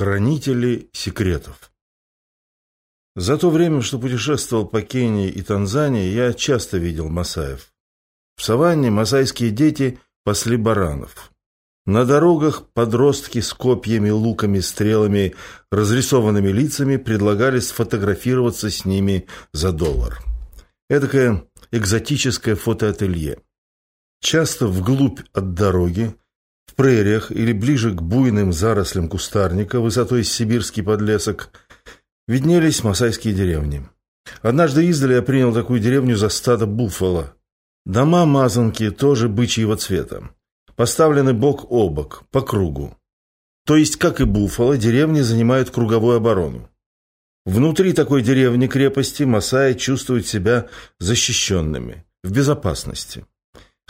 Хранители секретов. За то время, что путешествовал по Кении и Танзании, я часто видел масаев. В саванне масайские дети пасли баранов. На дорогах подростки с копьями, луками, стрелами, разрисованными лицами предлагали сфотографироваться с ними за доллар. Эдакое экзотическое фотоателье. Часто вглубь от дороги в прериях или ближе к буйным зарослям кустарника высотой сибирский подлесок виднелись масайские деревни. Однажды издали я принял такую деревню за стадо буффало. Дома-мазанки тоже бычьего цвета. Поставлены бок о бок, по кругу. То есть, как и буффало, деревни занимают круговую оборону. Внутри такой деревни-крепости масаи чувствуют себя защищенными, в безопасности.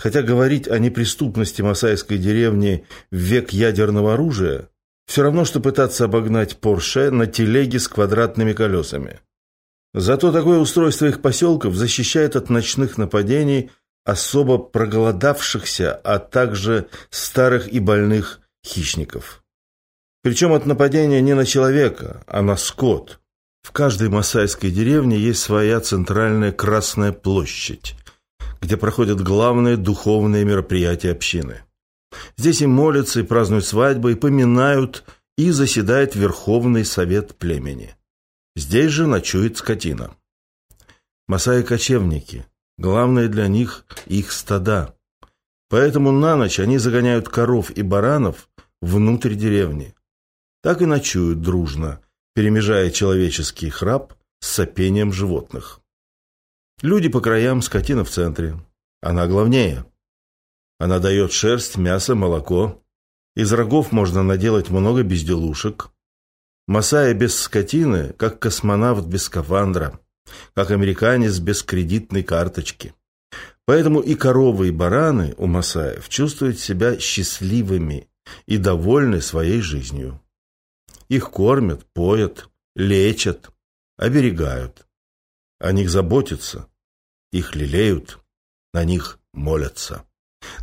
Хотя говорить о неприступности масайской деревни в век ядерного оружия все равно, что пытаться обогнать Порше на телеге с квадратными колесами. Зато такое устройство их поселков защищает от ночных нападений особо проголодавшихся, а также старых и больных хищников. Причем от нападения не на человека, а на скот. В каждой масайской деревне есть своя центральная Красная площадь, где проходят главные духовные мероприятия общины. Здесь и молятся, и празднуют свадьбы, и поминают, и заседает Верховный Совет племени. Здесь же ночует скотина. Масаи-кочевники. Главное для них их стада. Поэтому на ночь они загоняют коров и баранов внутрь деревни. Так и ночуют дружно, перемежая человеческий храп с сопением животных. Люди по краям, скотина в центре. Она главнее. Она дает шерсть, мясо, молоко. Из рогов можно наделать много безделушек. Масая без скотины, как космонавт без скафандра, как американец без кредитной карточки. Поэтому и коровы, и бараны у масаев чувствуют себя счастливыми и довольны своей жизнью. Их кормят, поят, лечат, оберегают. О них заботятся, их лелеют, на них молятся.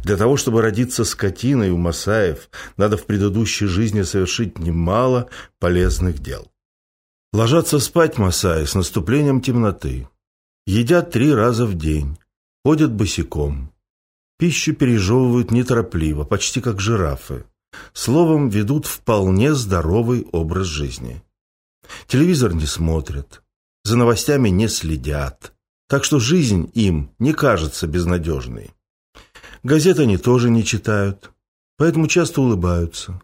Для того, чтобы родиться скотиной у масаев, надо в предыдущей жизни совершить немало полезных дел. Ложатся спать масаи с наступлением темноты. Едят три раза в день, ходят босиком. Пищу пережевывают неторопливо, почти как жирафы. Словом, ведут вполне здоровый образ жизни. Телевизор не смотрят, за новостями не следят, так что жизнь им не кажется безнадежной. Газеты они тоже не читают, поэтому часто улыбаются.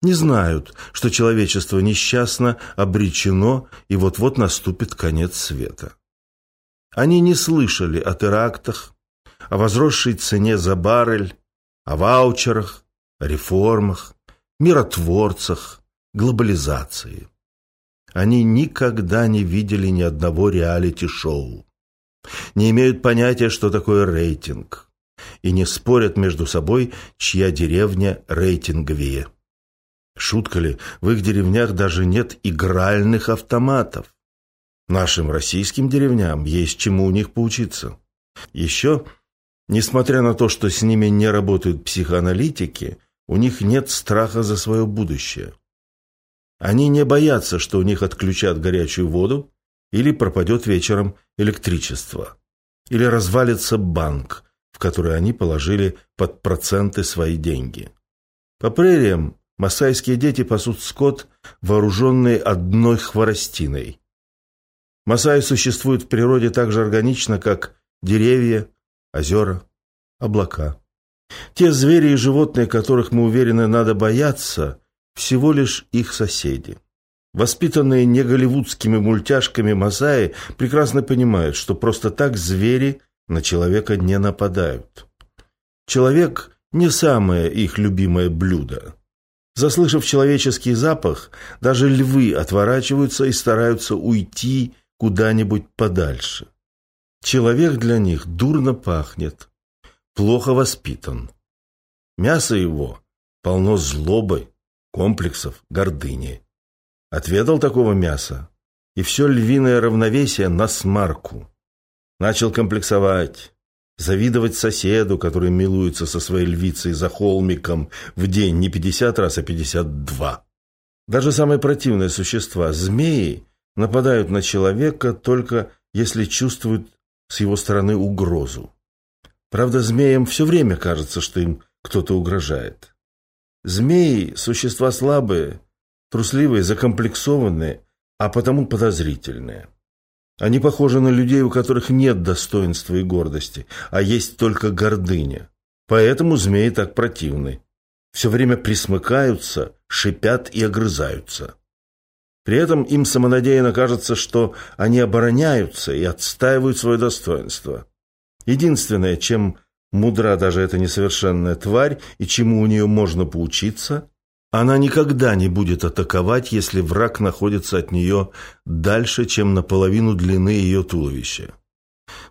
Не знают, что человечество несчастно обречено и вот-вот наступит конец света. Они не слышали о терактах, о возросшей цене за баррель, о ваучерах, реформах, миротворцах, глобализации. Они никогда не видели ни одного реалити-шоу не имеют понятия, что такое рейтинг, и не спорят между собой, чья деревня рейтинговее. Шутка ли, в их деревнях даже нет игральных автоматов. Нашим российским деревням есть чему у них поучиться. Еще, несмотря на то, что с ними не работают психоаналитики, у них нет страха за свое будущее. Они не боятся, что у них отключат горячую воду или пропадет вечером электричество, или развалится банк, в который они положили под проценты свои деньги. По прериям масайские дети пасут скот, вооруженные одной хворостиной. Масаи существуют в природе так же органично, как деревья, озера, облака. Те звери и животные, которых мы уверены надо бояться, всего лишь их соседи. Воспитанные не голливудскими мультяшками Масаи прекрасно понимают, что просто так звери на человека не нападают. Человек – не самое их любимое блюдо. Заслышав человеческий запах, даже львы отворачиваются и стараются уйти куда-нибудь подальше. Человек для них дурно пахнет, плохо воспитан. Мясо его полно злобы, комплексов, гордыни. Отведал такого мяса, и все львиное равновесие на смарку. Начал комплексовать, завидовать соседу, который милуется со своей львицей за холмиком в день не пятьдесят раз, а пятьдесят два. Даже самые противные существа, змеи, нападают на человека только если чувствуют с его стороны угрозу. Правда, змеям все время кажется, что им кто-то угрожает. Змеи – существа слабые, трусливые, закомплексованные, а потому подозрительные. Они похожи на людей, у которых нет достоинства и гордости, а есть только гордыня. Поэтому змеи так противны. Все время присмыкаются, шипят и огрызаются. При этом им самонадеянно кажется, что они обороняются и отстаивают свое достоинство. Единственное, чем мудра даже эта несовершенная тварь и чему у нее можно поучиться, она никогда не будет атаковать, если враг находится от нее дальше, чем наполовину длины ее туловища.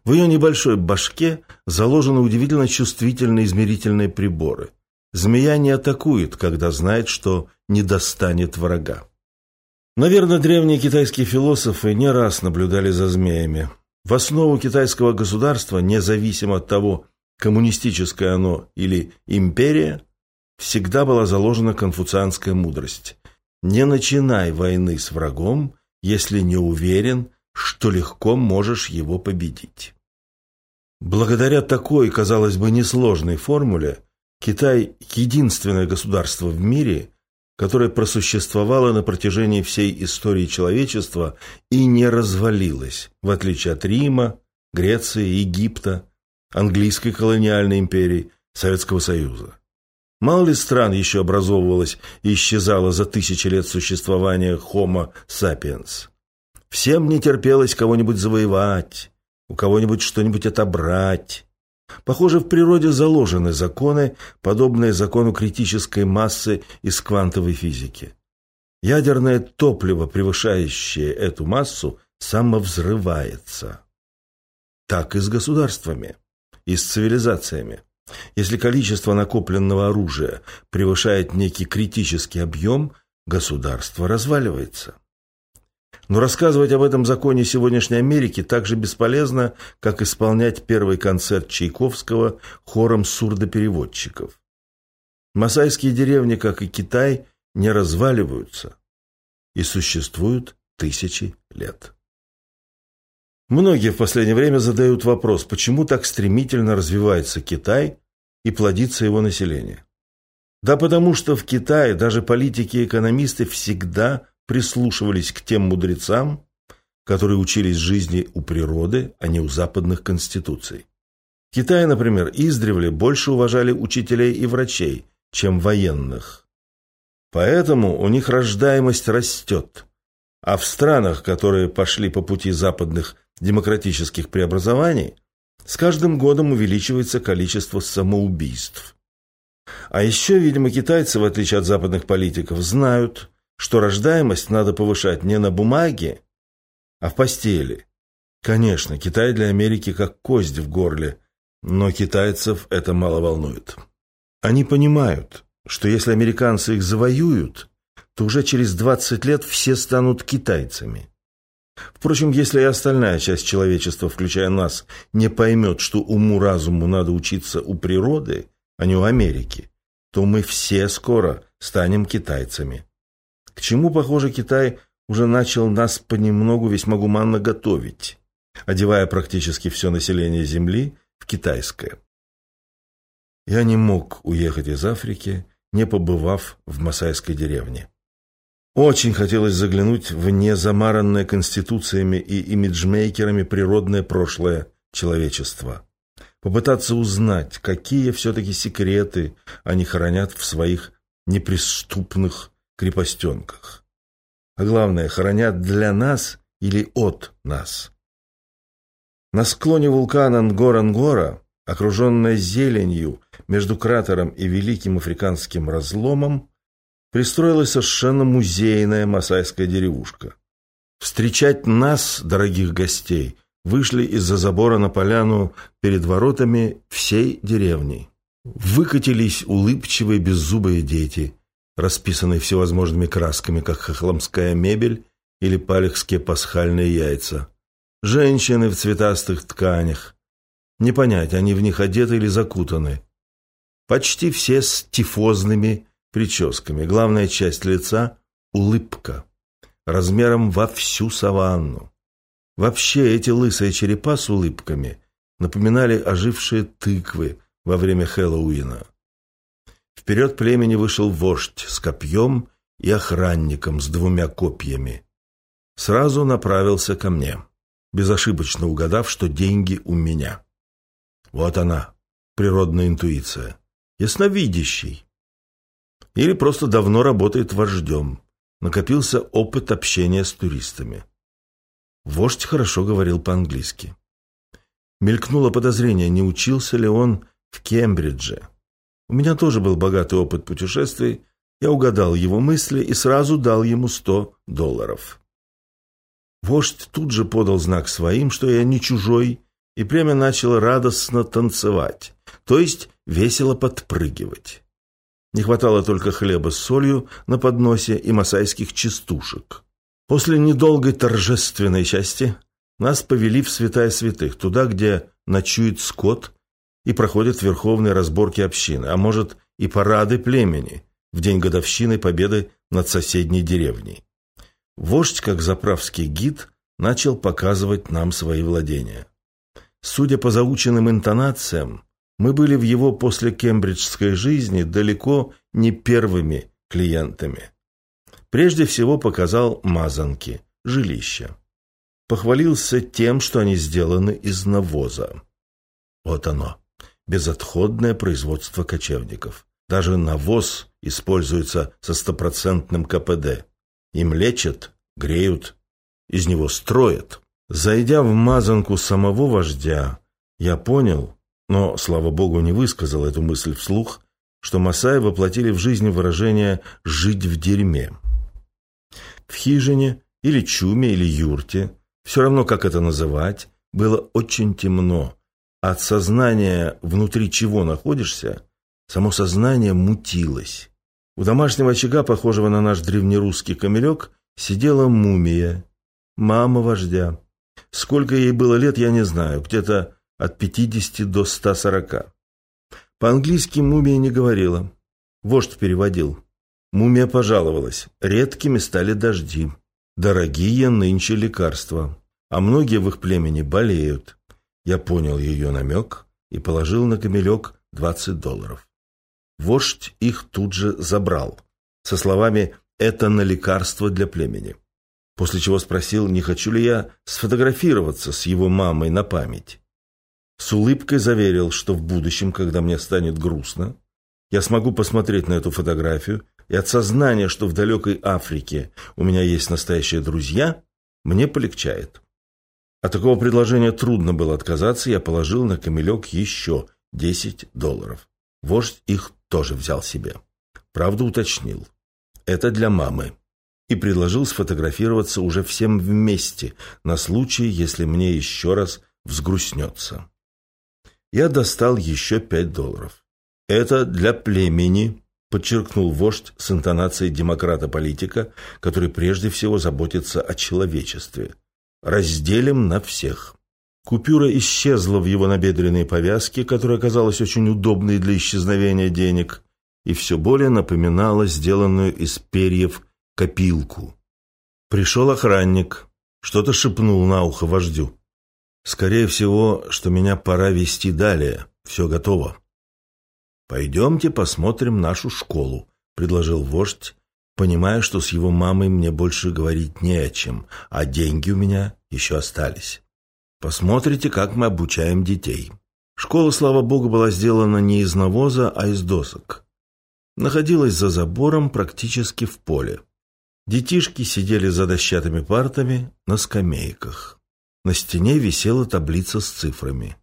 В ее небольшой башке заложены удивительно чувствительные измерительные приборы. Змея не атакует, когда знает, что не достанет врага. Наверное, древние китайские философы не раз наблюдали за змеями. В основу китайского государства, независимо от того, коммунистическое оно или империя, всегда была заложена конфуцианская мудрость. Не начинай войны с врагом, если не уверен, что легко можешь его победить. Благодаря такой, казалось бы, несложной формуле, Китай – единственное государство в мире, которое просуществовало на протяжении всей истории человечества и не развалилось, в отличие от Рима, Греции, Египта, английской колониальной империи, Советского Союза. Мало ли стран еще образовывалось и исчезало за тысячи лет существования Homo sapiens. Всем не терпелось кого-нибудь завоевать, у кого-нибудь что-нибудь отобрать. Похоже, в природе заложены законы, подобные закону критической массы из квантовой физики. Ядерное топливо, превышающее эту массу, самовзрывается. Так и с государствами, и с цивилизациями. Если количество накопленного оружия превышает некий критический объем, государство разваливается. Но рассказывать об этом законе сегодняшней Америки так же бесполезно, как исполнять первый концерт Чайковского хором сурдопереводчиков. Масайские деревни, как и Китай, не разваливаются и существуют тысячи лет. Многие в последнее время задают вопрос, почему так стремительно развивается Китай и плодится его население. Да потому что в Китае даже политики и экономисты всегда прислушивались к тем мудрецам, которые учились жизни у природы, а не у западных конституций. В Китае, например, издревле больше уважали учителей и врачей, чем военных. Поэтому у них рождаемость растет. А в странах, которые пошли по пути западных демократических преобразований, с каждым годом увеличивается количество самоубийств. А еще, видимо, китайцы, в отличие от западных политиков, знают, что рождаемость надо повышать не на бумаге, а в постели. Конечно, Китай для Америки как кость в горле, но китайцев это мало волнует. Они понимают, что если американцы их завоюют, то уже через 20 лет все станут китайцами. Впрочем, если и остальная часть человечества, включая нас, не поймет, что уму-разуму надо учиться у природы, а не у Америки, то мы все скоро станем китайцами. К чему, похоже, Китай уже начал нас понемногу весьма гуманно готовить, одевая практически все население Земли в китайское. Я не мог уехать из Африки, не побывав в масайской деревне. Очень хотелось заглянуть в незамаранное конституциями и имиджмейкерами природное прошлое человечества. Попытаться узнать, какие все-таки секреты они хранят в своих неприступных крепостенках. А главное, хранят для нас или от нас. На склоне вулкана Нгора-Нгора, окруженная зеленью между кратером и великим африканским разломом, пристроилась совершенно музейная масайская деревушка. Встречать нас, дорогих гостей, вышли из-за забора на поляну перед воротами всей деревни. Выкатились улыбчивые беззубые дети, расписанные всевозможными красками, как хохломская мебель или палехские пасхальные яйца. Женщины в цветастых тканях. Не понять, они в них одеты или закутаны. Почти все с тифозными прическами. Главная часть лица улыбка, размером во всю саванну. Вообще эти лысые черепа с улыбками напоминали ожившие тыквы во время Хэллоуина. Вперед племени вышел вождь с копьем и охранником с двумя копьями. Сразу направился ко мне, безошибочно угадав, что деньги у меня. Вот она, природная интуиция. Ясновидящий. Или просто давно работает вождем. Накопился опыт общения с туристами. Вождь хорошо говорил по-английски. Мелькнуло подозрение, не учился ли он в Кембридже. У меня тоже был богатый опыт путешествий. Я угадал его мысли и сразу дал ему сто долларов. Вождь тут же подал знак своим, что я не чужой, и племя начало радостно танцевать, то есть весело подпрыгивать. Не хватало только хлеба с солью на подносе и масайских частушек. После недолгой торжественной части нас повели в святая святых, туда, где ночует скот и проходят верховные разборки общины, а может и парады племени в день годовщины победы над соседней деревней. Вождь, как заправский гид, начал показывать нам свои владения. Судя по заученным интонациям, мы были в его после кембриджской жизни далеко не первыми клиентами. Прежде всего показал мазанки, жилища. Похвалился тем, что они сделаны из навоза. Вот оно безотходное производство кочевников. Даже навоз используется со стопроцентным КПД. Им лечат, греют, из него строят. Зайдя в мазанку самого вождя, я понял, но, слава богу, не высказал эту мысль вслух, что Масаи воплотили в жизнь выражение «жить в дерьме». В хижине или чуме или юрте, все равно как это называть, было очень темно, от сознания, внутри чего находишься, само сознание мутилось. У домашнего очага, похожего на наш древнерусский камелек, сидела мумия, мама вождя. Сколько ей было лет, я не знаю, где-то от 50 до 140. По-английски мумия не говорила. Вождь переводил. Мумия пожаловалась. Редкими стали дожди. Дорогие нынче лекарства. А многие в их племени болеют. Я понял ее намек и положил на камелек 20 долларов. Вождь их тут же забрал, со словами «это на лекарство для племени». После чего спросил, не хочу ли я сфотографироваться с его мамой на память. С улыбкой заверил, что в будущем, когда мне станет грустно, я смогу посмотреть на эту фотографию, и от сознания, что в далекой Африке у меня есть настоящие друзья, мне полегчает. От такого предложения трудно было отказаться, я положил на камелек еще 10 долларов. Вождь их тоже взял себе. Правда уточнил. Это для мамы. И предложил сфотографироваться уже всем вместе, на случай, если мне еще раз взгрустнется. Я достал еще пять долларов. Это для племени, подчеркнул вождь с интонацией демократа-политика, который прежде всего заботится о человечестве. Разделим на всех. Купюра исчезла в его набедренной повязке, которая оказалась очень удобной для исчезновения денег, и все более напоминала сделанную из перьев копилку. Пришел охранник, что-то шепнул на ухо вождю. Скорее всего, что меня пора вести далее. Все готово. «Пойдемте посмотрим нашу школу», — предложил вождь, понимая, что с его мамой мне больше говорить не о чем, а деньги у меня еще остались. Посмотрите, как мы обучаем детей. Школа, слава богу, была сделана не из навоза, а из досок. Находилась за забором практически в поле. Детишки сидели за дощатыми партами на скамейках. На стене висела таблица с цифрами.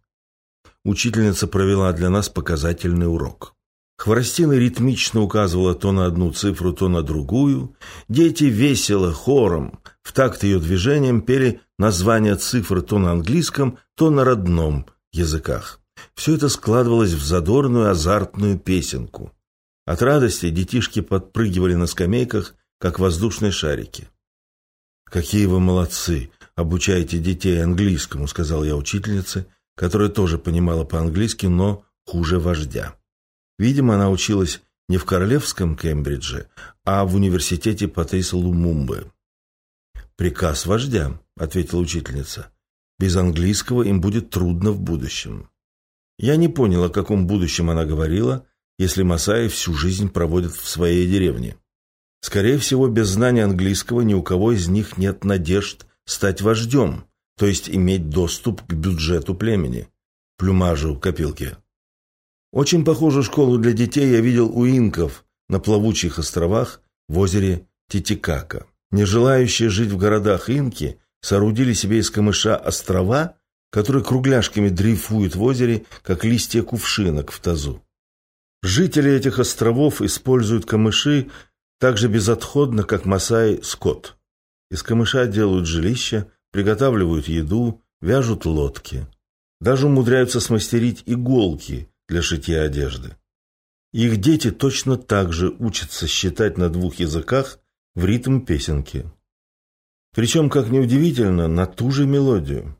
Учительница провела для нас показательный урок. Хворостина ритмично указывала то на одну цифру, то на другую. Дети весело, хором, в такт ее движением пели названия цифр то на английском, то на родном языках. Все это складывалось в задорную, азартную песенку. От радости детишки подпрыгивали на скамейках, как воздушные шарики. «Какие вы молодцы! Обучаете детей английскому», — сказал я учительнице, которая тоже понимала по-английски, но хуже вождя. Видимо, она училась не в королевском Кембридже, а в университете Патриса Лумумбы. «Приказ вождя», — ответила учительница. «Без английского им будет трудно в будущем». Я не понял, о каком будущем она говорила, если Масаи всю жизнь проводят в своей деревне. Скорее всего, без знания английского ни у кого из них нет надежд стать вождем, то есть иметь доступ к бюджету племени, плюмажу копилки. Очень похожую школу для детей я видел у инков на плавучих островах в озере Титикака. Не желающие жить в городах инки соорудили себе из камыша острова, которые кругляшками дрейфуют в озере, как листья кувшинок в тазу. Жители этих островов используют камыши так же безотходно, как масаи скот. Из камыша делают жилища, приготавливают еду, вяжут лодки. Даже умудряются смастерить иголки для шитья одежды. Их дети точно так же учатся считать на двух языках в ритм песенки. Причем, как неудивительно, на ту же мелодию.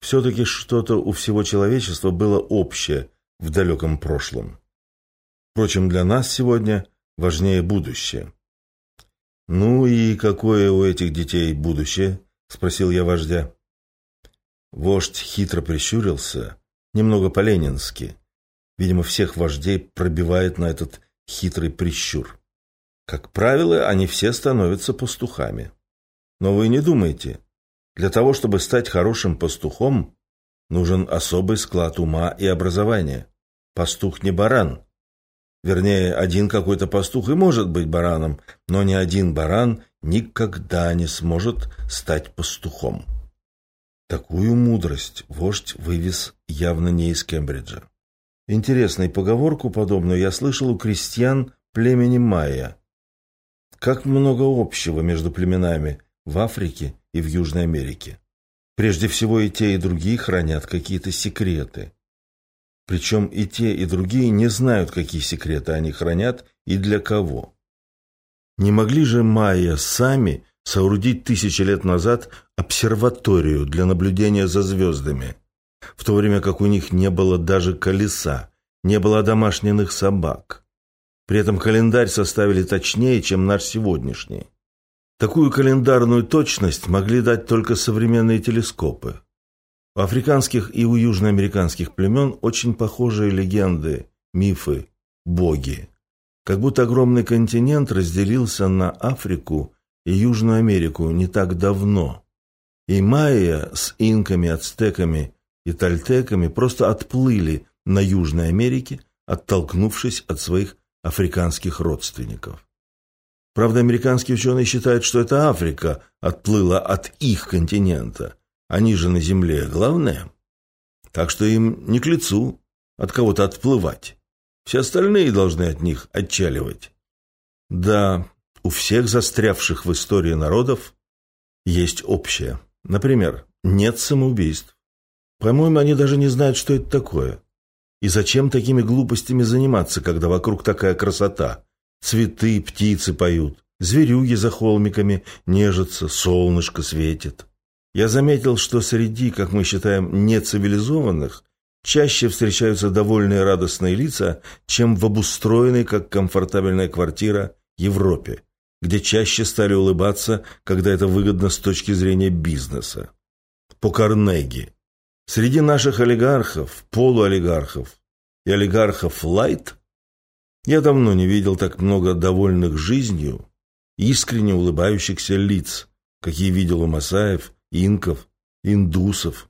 Все-таки что-то у всего человечества было общее в далеком прошлом. Впрочем, для нас сегодня важнее будущее. «Ну и какое у этих детей будущее?» – спросил я вождя. Вождь хитро прищурился, немного по-ленински. Видимо, всех вождей пробивает на этот хитрый прищур. Как правило, они все становятся пастухами. Но вы не думайте, для того, чтобы стать хорошим пастухом, нужен особый склад ума и образования. Пастух не баран. Вернее, один какой-то пастух и может быть бараном, но ни один баран никогда не сможет стать пастухом. Такую мудрость вождь вывез явно не из Кембриджа. Интересную поговорку подобную я слышал у крестьян племени майя. Как много общего между племенами в Африке и в Южной Америке. Прежде всего и те, и другие хранят какие-то секреты. Причем и те, и другие не знают, какие секреты они хранят и для кого. Не могли же майя сами соорудить тысячи лет назад обсерваторию для наблюдения за звездами, в то время как у них не было даже колеса, не было домашних собак. При этом календарь составили точнее, чем наш сегодняшний. Такую календарную точность могли дать только современные телескопы. У африканских и у южноамериканских племен очень похожие легенды, мифы, боги. Как будто огромный континент разделился на Африку и Южную Америку не так давно. И майя с инками, ацтеками и тальтеками просто отплыли на Южной Америке, оттолкнувшись от своих африканских родственников. Правда, американские ученые считают, что это Африка отплыла от их континента. Они же на Земле главное. Так что им не к лицу от кого-то отплывать. Все остальные должны от них отчаливать. Да, у всех застрявших в истории народов есть общее. Например, нет самоубийств. По-моему, они даже не знают, что это такое. И зачем такими глупостями заниматься, когда вокруг такая красота? Цветы, птицы поют, зверюги за холмиками нежатся, солнышко светит. Я заметил, что среди, как мы считаем, нецивилизованных чаще встречаются довольные радостные лица, чем в обустроенной, как комфортабельная квартира, Европе где чаще стали улыбаться, когда это выгодно с точки зрения бизнеса. По Карнеги. Среди наших олигархов, полуолигархов и олигархов лайт я давно не видел так много довольных жизнью, искренне улыбающихся лиц, какие видел у масаев, инков, индусов,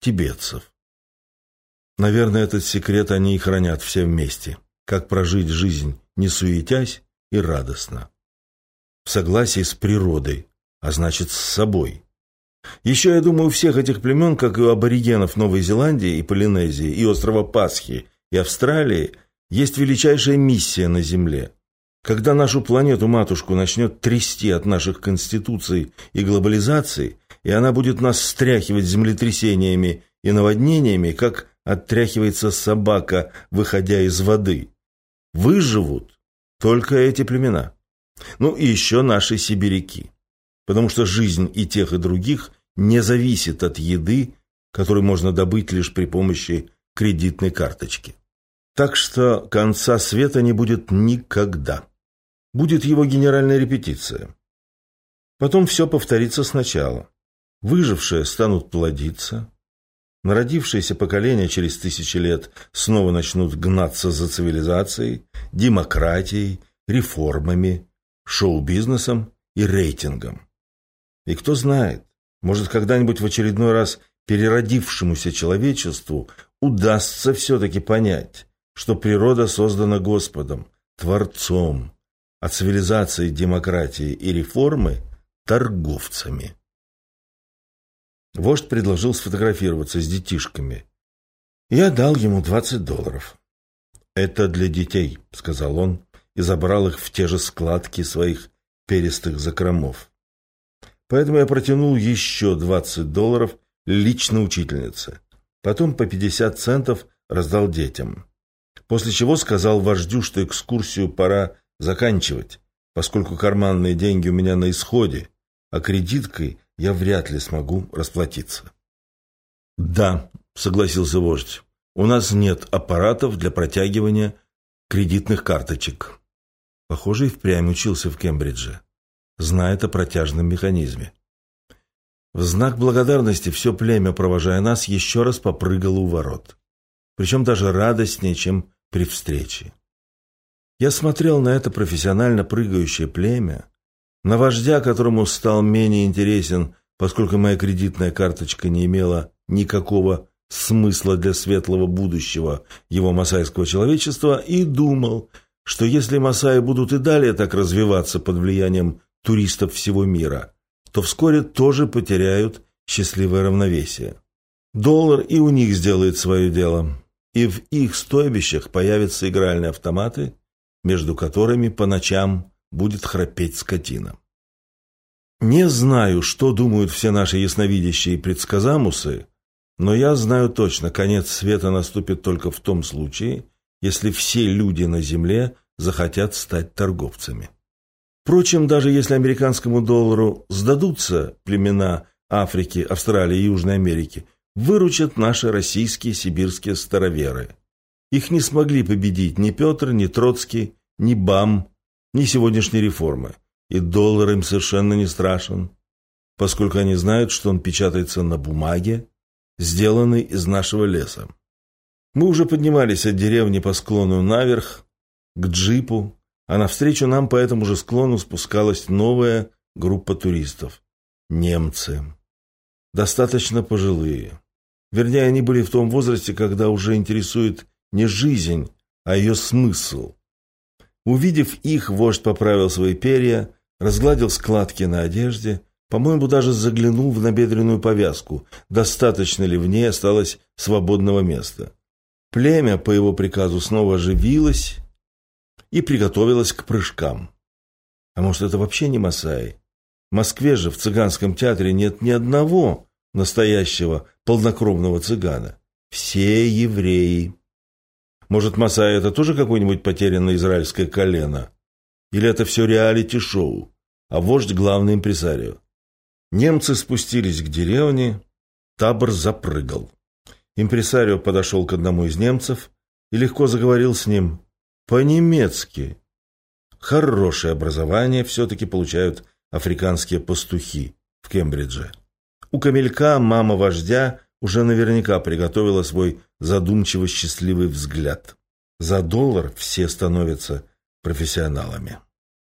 тибетцев. Наверное, этот секрет они и хранят все вместе, как прожить жизнь, не суетясь и радостно в согласии с природой, а значит с собой. Еще, я думаю, у всех этих племен, как и у аборигенов Новой Зеландии и Полинезии, и острова Пасхи, и Австралии, есть величайшая миссия на Земле. Когда нашу планету-матушку начнет трясти от наших конституций и глобализации, и она будет нас стряхивать землетрясениями и наводнениями, как оттряхивается собака, выходя из воды, выживут только эти племена. Ну и еще наши сибиряки. Потому что жизнь и тех, и других не зависит от еды, которую можно добыть лишь при помощи кредитной карточки. Так что конца света не будет никогда. Будет его генеральная репетиция. Потом все повторится сначала. Выжившие станут плодиться. Народившиеся поколения через тысячи лет снова начнут гнаться за цивилизацией, демократией, реформами, шоу-бизнесом и рейтингом. И кто знает, может, когда-нибудь в очередной раз переродившемуся человечеству удастся все-таки понять, что природа создана Господом, Творцом, а цивилизации, демократии и реформы – торговцами. Вождь предложил сфотографироваться с детишками. Я дал ему 20 долларов. «Это для детей», – сказал он, и забрал их в те же складки своих перистых закромов. Поэтому я протянул еще 20 долларов лично учительнице. Потом по 50 центов раздал детям. После чего сказал вождю, что экскурсию пора заканчивать, поскольку карманные деньги у меня на исходе, а кредиткой я вряд ли смогу расплатиться. «Да», — согласился вождь, — «у нас нет аппаратов для протягивания кредитных карточек». Похоже, и впрямь учился в Кембридже. Знает о протяжном механизме. В знак благодарности все племя, провожая нас, еще раз попрыгало у ворот. Причем даже радостнее, чем при встрече. Я смотрел на это профессионально прыгающее племя, на вождя, которому стал менее интересен, поскольку моя кредитная карточка не имела никакого смысла для светлого будущего его масайского человечества, и думал, что если масаи будут и далее так развиваться под влиянием туристов всего мира, то вскоре тоже потеряют счастливое равновесие. Доллар и у них сделает свое дело, и в их стойбищах появятся игральные автоматы, между которыми по ночам будет храпеть скотина. Не знаю, что думают все наши ясновидящие предсказамусы, но я знаю точно, конец света наступит только в том случае, если все люди на Земле захотят стать торговцами. Впрочем, даже если американскому доллару сдадутся племена Африки, Австралии и Южной Америки, выручат наши российские сибирские староверы. Их не смогли победить ни Петр, ни Троцкий, ни БАМ, ни сегодняшние реформы. И доллар им совершенно не страшен, поскольку они знают, что он печатается на бумаге, сделанной из нашего леса. Мы уже поднимались от деревни по склону наверх, к джипу, а навстречу нам по этому же склону спускалась новая группа туристов. Немцы. Достаточно пожилые. Вернее, они были в том возрасте, когда уже интересует не жизнь, а ее смысл. Увидев их, вождь поправил свои перья, разгладил складки на одежде, по-моему, даже заглянул в набедренную повязку, достаточно ли в ней осталось свободного места. Племя по его приказу снова оживилось и приготовилось к прыжкам. А может, это вообще не Масаи? В Москве же в цыганском театре нет ни одного настоящего полнокровного цыгана. Все евреи. Может, Масаи это тоже какое-нибудь потерянное израильское колено? Или это все реалити-шоу, а вождь главный импресарио? Немцы спустились к деревне, табор запрыгал. Импресарио подошел к одному из немцев и легко заговорил с ним по-немецки. Хорошее образование все-таки получают африканские пастухи в Кембридже. У камелька мама вождя уже наверняка приготовила свой задумчиво счастливый взгляд. За доллар все становятся профессионалами.